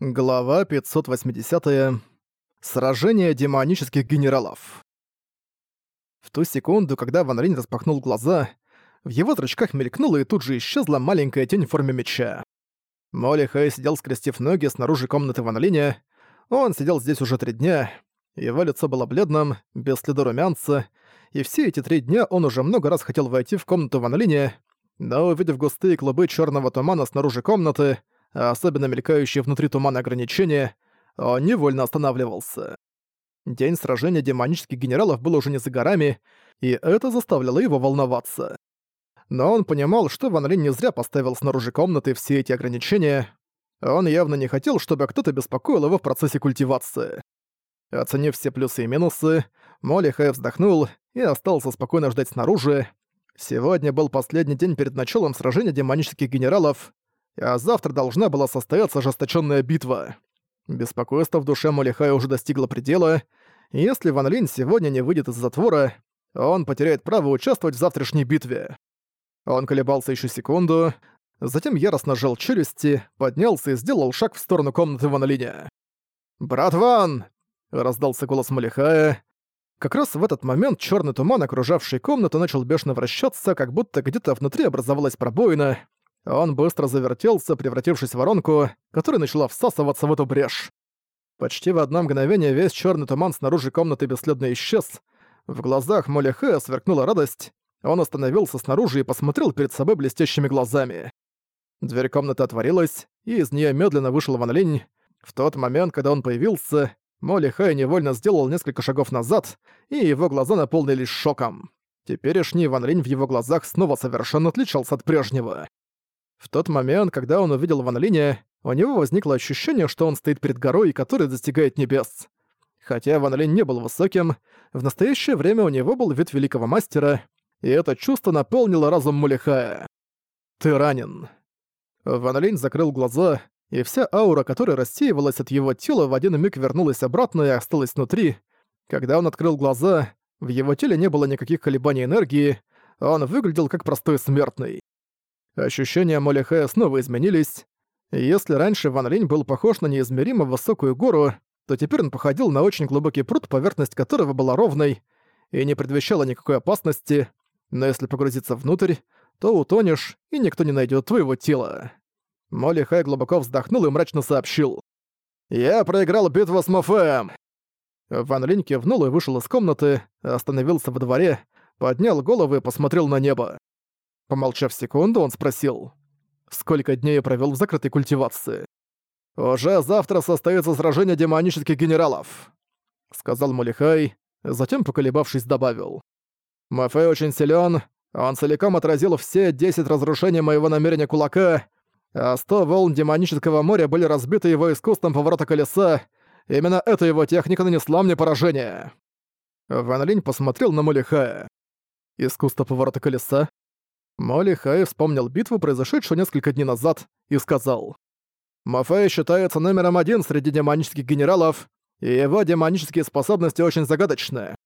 Глава 580. -я. Сражение демонических генералов. В ту секунду, когда Ван Линь распахнул глаза, в его зрачках мелькнула и тут же исчезла маленькая тень в форме меча. Молли Хэй сидел, скрестив ноги снаружи комнаты Ван Линя. Он сидел здесь уже три дня. Его лицо было бледным, без следа румянца, и все эти три дня он уже много раз хотел войти в комнату Ван Линя, но, увидев густые клубы черного тумана снаружи комнаты, особенно мелькающие внутри тумана ограничения, он невольно останавливался. День сражения демонических генералов был уже не за горами, и это заставляло его волноваться. Но он понимал, что Ван Линь не зря поставил снаружи комнаты все эти ограничения. Он явно не хотел, чтобы кто-то беспокоил его в процессе культивации. Оценив все плюсы и минусы, Молли Хэй вздохнул и остался спокойно ждать снаружи. Сегодня был последний день перед началом сражения демонических генералов, а завтра должна была состояться ожесточенная битва. Беспокойство в душе Молихая уже достигло предела, и если Ван Линь сегодня не выйдет из затвора, он потеряет право участвовать в завтрашней битве. Он колебался еще секунду, затем яростно сжал челюсти, поднялся и сделал шаг в сторону комнаты Ван Линя. «Брат Ван!» — раздался голос Малихая. Как раз в этот момент черный туман, окружавший комнату, начал бешено вращаться, как будто где-то внутри образовалась пробоина, он быстро завертелся, превратившись в воронку, которая начала всасываться в эту брешь. Почти в одно мгновение весь черный туман снаружи комнаты бесследно исчез. В глазах Молли Хэя сверкнула радость. Он остановился снаружи и посмотрел перед собой блестящими глазами. Дверь комнаты отворилась, и из нее медленно вышел Ван Линь. В тот момент, когда он появился, Молли Хэй невольно сделал несколько шагов назад, и его глаза наполнились шоком. Теперешний Ван Линь в его глазах снова совершенно отличался от прежнего. В тот момент, когда он увидел Ван Линя, у него возникло ощущение, что он стоит перед горой, которая достигает небес. Хотя Ван Линь не был высоким, в настоящее время у него был вид великого мастера, и это чувство наполнило разум Мулихая. «Ты ранен». Ван Линь закрыл глаза, и вся аура, которая рассеивалась от его тела, в один миг вернулась обратно и осталась внутри. Когда он открыл глаза, в его теле не было никаких колебаний энергии, он выглядел как простой смертный. Ощущения Молихая снова изменились. если раньше Ван Линь был похож на неизмеримо высокую гору, то теперь он походил на очень глубокий пруд, поверхность которого была ровной и не предвещала никакой опасности, но если погрузиться внутрь, то утонешь, и никто не найдет твоего тела. Молли Хай глубоко вздохнул и мрачно сообщил. «Я проиграл битву с Мофеем!» Ван Линь кивнул и вышел из комнаты, остановился во дворе, поднял голову и посмотрел на небо. Помолчав секунду, он спросил, «Сколько дней я провёл в закрытой культивации?» «Уже завтра состоится сражение демонических генералов», — сказал Мулихай, затем, поколебавшись, добавил. «Мафей очень силён, он целиком отразил все 10 разрушений моего намерения кулака, а 100 волн демонического моря были разбиты его искусством поворота колеса, именно эта его техника нанесла мне поражение». Ван Линь посмотрел на Мулихая. «Искусство поворота колеса? Молли Хай вспомнил битву, произошедшую несколько дней назад, и сказал. «Мафей считается номером один среди демонических генералов, и его демонические способности очень загадочны.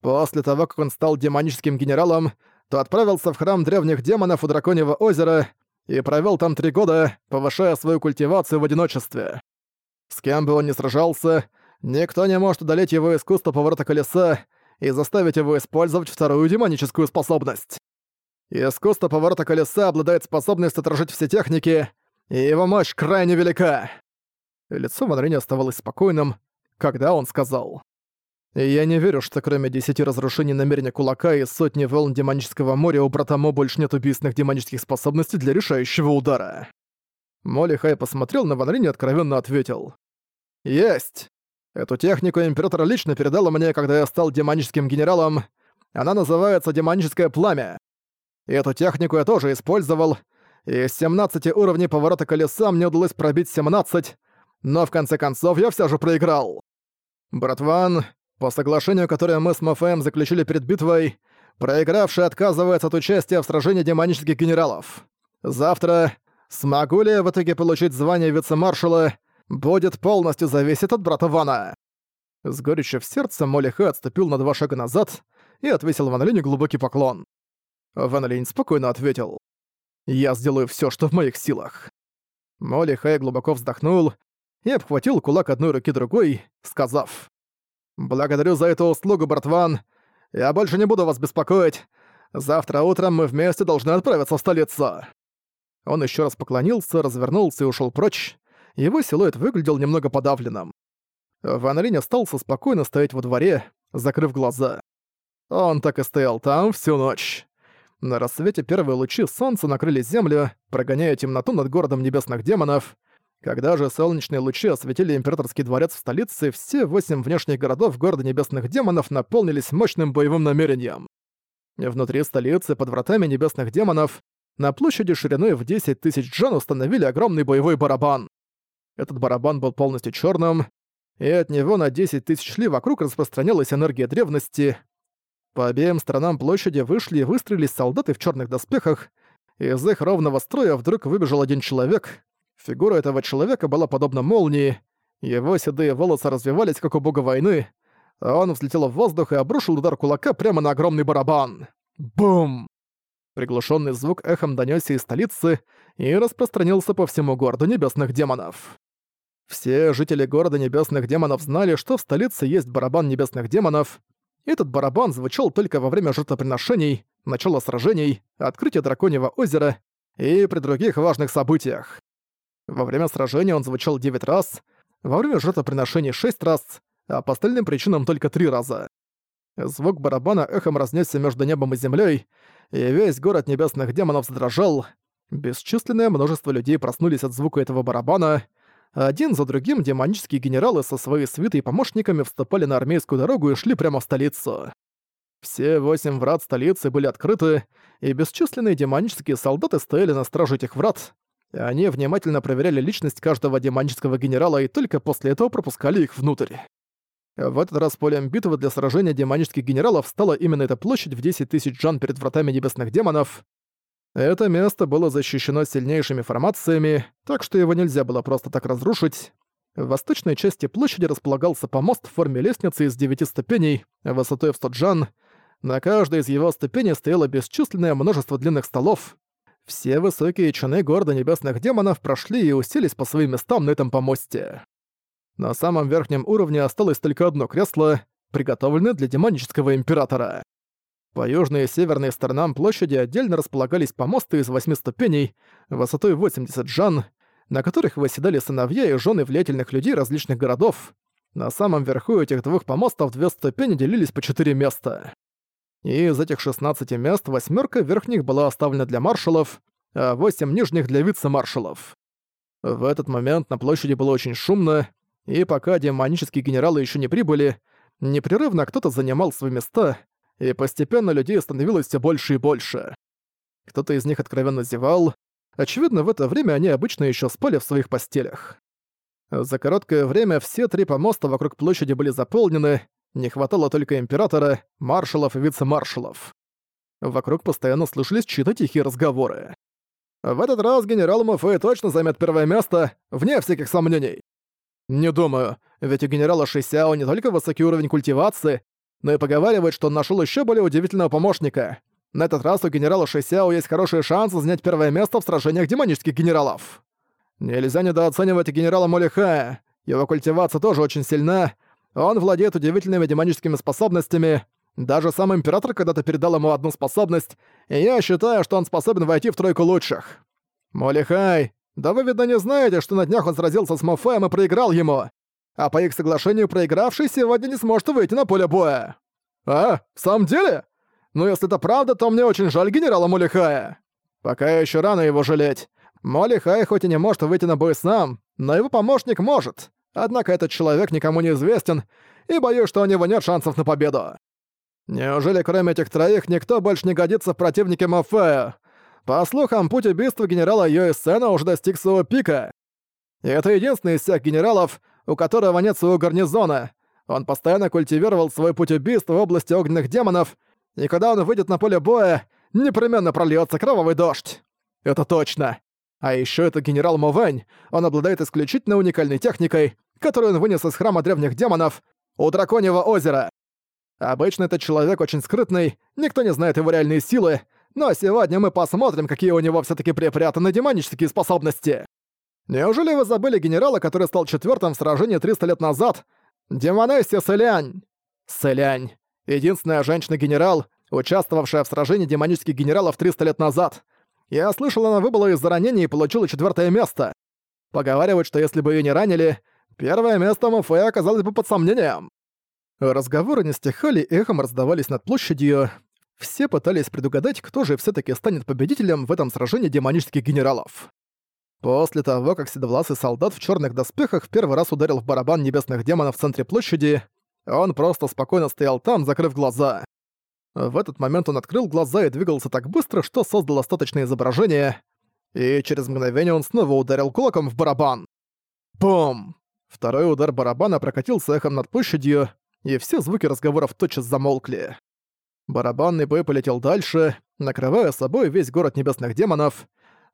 После того, как он стал демоническим генералом, то отправился в храм древних демонов у Драконьего озера и провел там три года, повышая свою культивацию в одиночестве. С кем бы он ни сражался, никто не может одолеть его искусство поворота колеса и заставить его использовать вторую демоническую способность. Искусство поворота колеса обладает способностью отражать все техники, и его мощь крайне велика. Лицо Ван оставалось спокойным, когда он сказал. «Я не верю, что кроме десяти разрушений намерения кулака и сотни волн демонического моря у брата Мо больше нет убийственных демонических способностей для решающего удара». Молли Хай посмотрел на Ван и откровенно ответил. «Есть! Эту технику Император лично передал мне, когда я стал демоническим генералом. Она называется «Демоническое пламя». Эту технику я тоже использовал, и с 17 уровней поворота колеса мне удалось пробить 17, но в конце концов я все же проиграл. Братван, по соглашению, которое мы с Мафеем заключили перед битвой, проигравший отказывается от участия в сражении демонических генералов. Завтра, смогу ли я в итоге получить звание вице-маршала, будет полностью зависеть от брата Вана. С горечью в сердце Молли Хэ отступил на два шага назад и отвесил Ван Линю глубокий поклон. Ван Линь спокойно ответил. «Я сделаю всё, что в моих силах». Молли Хэй глубоко вздохнул и обхватил кулак одной руки другой, сказав «Благодарю за эту услугу, братван. Я больше не буду вас беспокоить. Завтра утром мы вместе должны отправиться в столицу». Он еще раз поклонился, развернулся и ушел прочь. Его силуэт выглядел немного подавленным. Ван Линь остался спокойно стоять во дворе, закрыв глаза. Он так и стоял там всю ночь. На рассвете первые лучи солнца накрыли землю, прогоняя темноту над городом небесных демонов. Когда же солнечные лучи осветили императорский дворец в столице, все восемь внешних городов города небесных демонов наполнились мощным боевым намерением. Внутри столицы, под вратами небесных демонов, на площади шириной в 10 тысяч джан установили огромный боевой барабан. Этот барабан был полностью черным, и от него на 10 тысяч ли вокруг распространялась энергия древности. По обеим сторонам площади вышли и выстроились солдаты в черных доспехах, из их ровного строя вдруг выбежал один человек. Фигура этого человека была подобна молнии, его седые волосы развивались, как у бога войны, он взлетел в воздух и обрушил удар кулака прямо на огромный барабан. Бум! Приглушенный звук эхом донёсся из столицы и распространился по всему городу небесных демонов. Все жители города небесных демонов знали, что в столице есть барабан небесных демонов. Этот барабан звучал только во время жертвоприношений, начала сражений, открытия драконьего озера и при других важных событиях. Во время сражения он звучал 9 раз, во время жертвоприношений 6 раз, а по остальным причинам только 3 раза. Звук барабана эхом разнесся между небом и землей, и весь город небесных демонов задрожал. Бесчисленное множество людей проснулись от звука этого барабана, один за другим демонические генералы со своей свитой и помощниками вступали на армейскую дорогу и шли прямо в столицу. Все восемь врат столицы были открыты, и бесчисленные демонические солдаты стояли на страже этих врат. Они внимательно проверяли личность каждого демонического генерала и только после этого пропускали их внутрь. В этот раз полем битвы для сражения демонических генералов стала именно эта площадь в 10 тысяч джан перед вратами небесных демонов. Это место было защищено сильнейшими формациями, так что его нельзя было просто так разрушить. В восточной части площади располагался помост в форме лестницы из девяти ступеней, высотой в 100 джан. На каждой из его ступеней стояло бесчисленное множество длинных столов. Все высокие чины города небесных демонов прошли и уселись по своим местам на этом помосте. На самом верхнем уровне осталось только одно кресло, приготовленное для демонического императора. По южной и северной сторонам площади отдельно располагались помосты из восьми ступеней, высотой 80 джан, на которых восседали сыновья и жены влиятельных людей различных городов. На самом верху этих двух помостов две ступени делились по четыре места. И из этих 16 мест восьмерка верхних была оставлена для маршалов, а восемь нижних для вице-маршалов. В этот момент на площади было очень шумно, и пока демонические генералы еще не прибыли, непрерывно кто-то занимал свои места, и постепенно людей становилось все больше и больше. Кто-то из них откровенно зевал. Очевидно, в это время они обычно еще спали в своих постелях. За короткое время все три помоста вокруг площади были заполнены, не хватало только императора, маршалов и вице-маршалов. Вокруг постоянно слышались чьи-то тихие разговоры. «В этот раз генерал Мафей точно займет первое место, вне всяких сомнений». «Не думаю, ведь у генерала Шисяо не только высокий уровень культивации, но и поговаривает, что он нашел еще более удивительного помощника. На этот раз у генерала Шисяо есть хорошие шансы занять первое место в сражениях демонических генералов. Нельзя недооценивать генерала Молихая. Его культивация тоже очень сильна. Он владеет удивительными демоническими способностями. Даже сам император когда-то передал ему одну способность, и я считаю, что он способен войти в тройку лучших. Молихай, да вы, видно, не знаете, что на днях он сразился с Мофеем и проиграл ему а по их соглашению проигравший сегодня не сможет выйти на поле боя. А, в самом деле? Ну если это правда, то мне очень жаль генерала Молихая. Пока еще рано его жалеть. Молихай хоть и не может выйти на бой сам, но его помощник может. Однако этот человек никому не известен, и боюсь, что у него нет шансов на победу. Неужели кроме этих троих никто больше не годится в противнике Мафея? По слухам, путь убийства генерала Йоэссена уже достиг своего пика. И это единственный из всех генералов, у которого нет своего гарнизона. Он постоянно культивировал свой путь убийства в области огненных демонов, и когда он выйдет на поле боя, непременно прольется кровавый дождь. Это точно. А еще это генерал Мовень, он обладает исключительно уникальной техникой, которую он вынес из храма древних демонов у Драконьего озера. Обычно этот человек очень скрытный, никто не знает его реальные силы, но сегодня мы посмотрим, какие у него все таки припрятаны демонические способности. Неужели вы забыли генерала, который стал четвертым в сражении 300 лет назад? Демонессия Сэлянь! Сэлянь. Единственная женщина-генерал, участвовавшая в сражении демонических генералов 300 лет назад. Я слышал, она выбыла из-за ранения и получила четвертое место. Поговаривают, что если бы ее не ранили, первое место Мафея оказалось бы под сомнением. Разговоры не стихали, эхом раздавались над площадью. Все пытались предугадать, кто же все таки станет победителем в этом сражении демонических генералов. После того, как седовласый солдат в черных доспехах в первый раз ударил в барабан небесных демонов в центре площади, он просто спокойно стоял там, закрыв глаза. В этот момент он открыл глаза и двигался так быстро, что создал остаточное изображение, и через мгновение он снова ударил кулаком в барабан. Бум! Второй удар барабана прокатился эхом над площадью, и все звуки разговоров тотчас замолкли. Барабанный бой полетел дальше, накрывая собой весь город небесных демонов,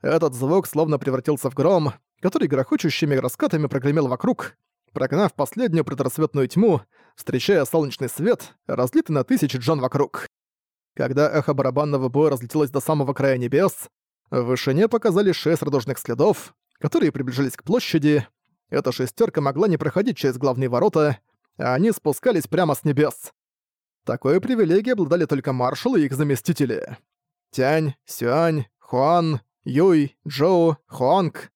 этот звук словно превратился в гром, который грохочущими раскатами прогремел вокруг, прогнав последнюю предрассветную тьму, встречая солнечный свет, разлитый на тысячи джон вокруг. Когда эхо барабанного боя разлетелось до самого края небес, в вышине показались шесть радужных следов, которые приближались к площади. Эта шестерка могла не проходить через главные ворота, а они спускались прямо с небес. Такой привилегией обладали только маршалы и их заместители. Тянь, Сюань, Хуан, Юй, Джоу, Хуанг.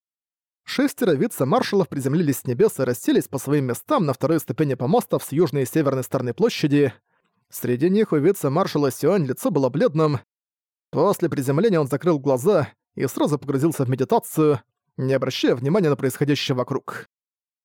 Шестеро вице-маршалов приземлились с небес и расселись по своим местам на второй ступени помостов с южной и северной стороны площади. Среди них у вице-маршала Сюань лицо было бледным. После приземления он закрыл глаза и сразу погрузился в медитацию, не обращая внимания на происходящее вокруг.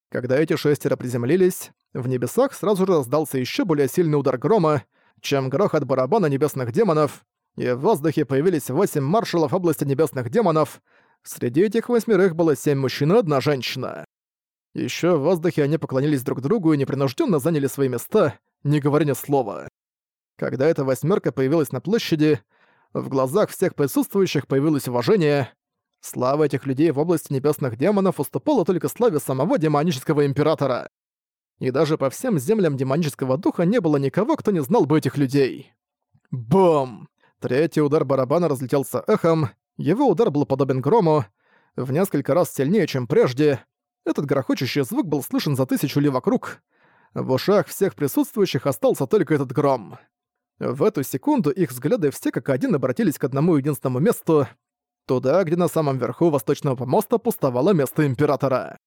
Когда эти шестеро приземлились, в небесах сразу же раздался еще более сильный удар грома, чем грохот барабана небесных демонов, и в воздухе появились восемь маршалов области небесных демонов. Среди этих восьмерых было семь мужчин и одна женщина. Еще в воздухе они поклонились друг другу и непринужденно заняли свои места, не говоря ни слова. Когда эта восьмерка появилась на площади, в глазах всех присутствующих появилось уважение. Слава этих людей в области небесных демонов уступала только славе самого демонического императора. И даже по всем землям демонического духа не было никого, кто не знал бы этих людей. Бум! Третий удар барабана разлетелся эхом, его удар был подобен грому, в несколько раз сильнее, чем прежде. Этот грохочущий звук был слышен за тысячу ли вокруг. В ушах всех присутствующих остался только этот гром. В эту секунду их взгляды все как один обратились к одному единственному месту, туда, где на самом верху восточного помоста пустовало место Императора.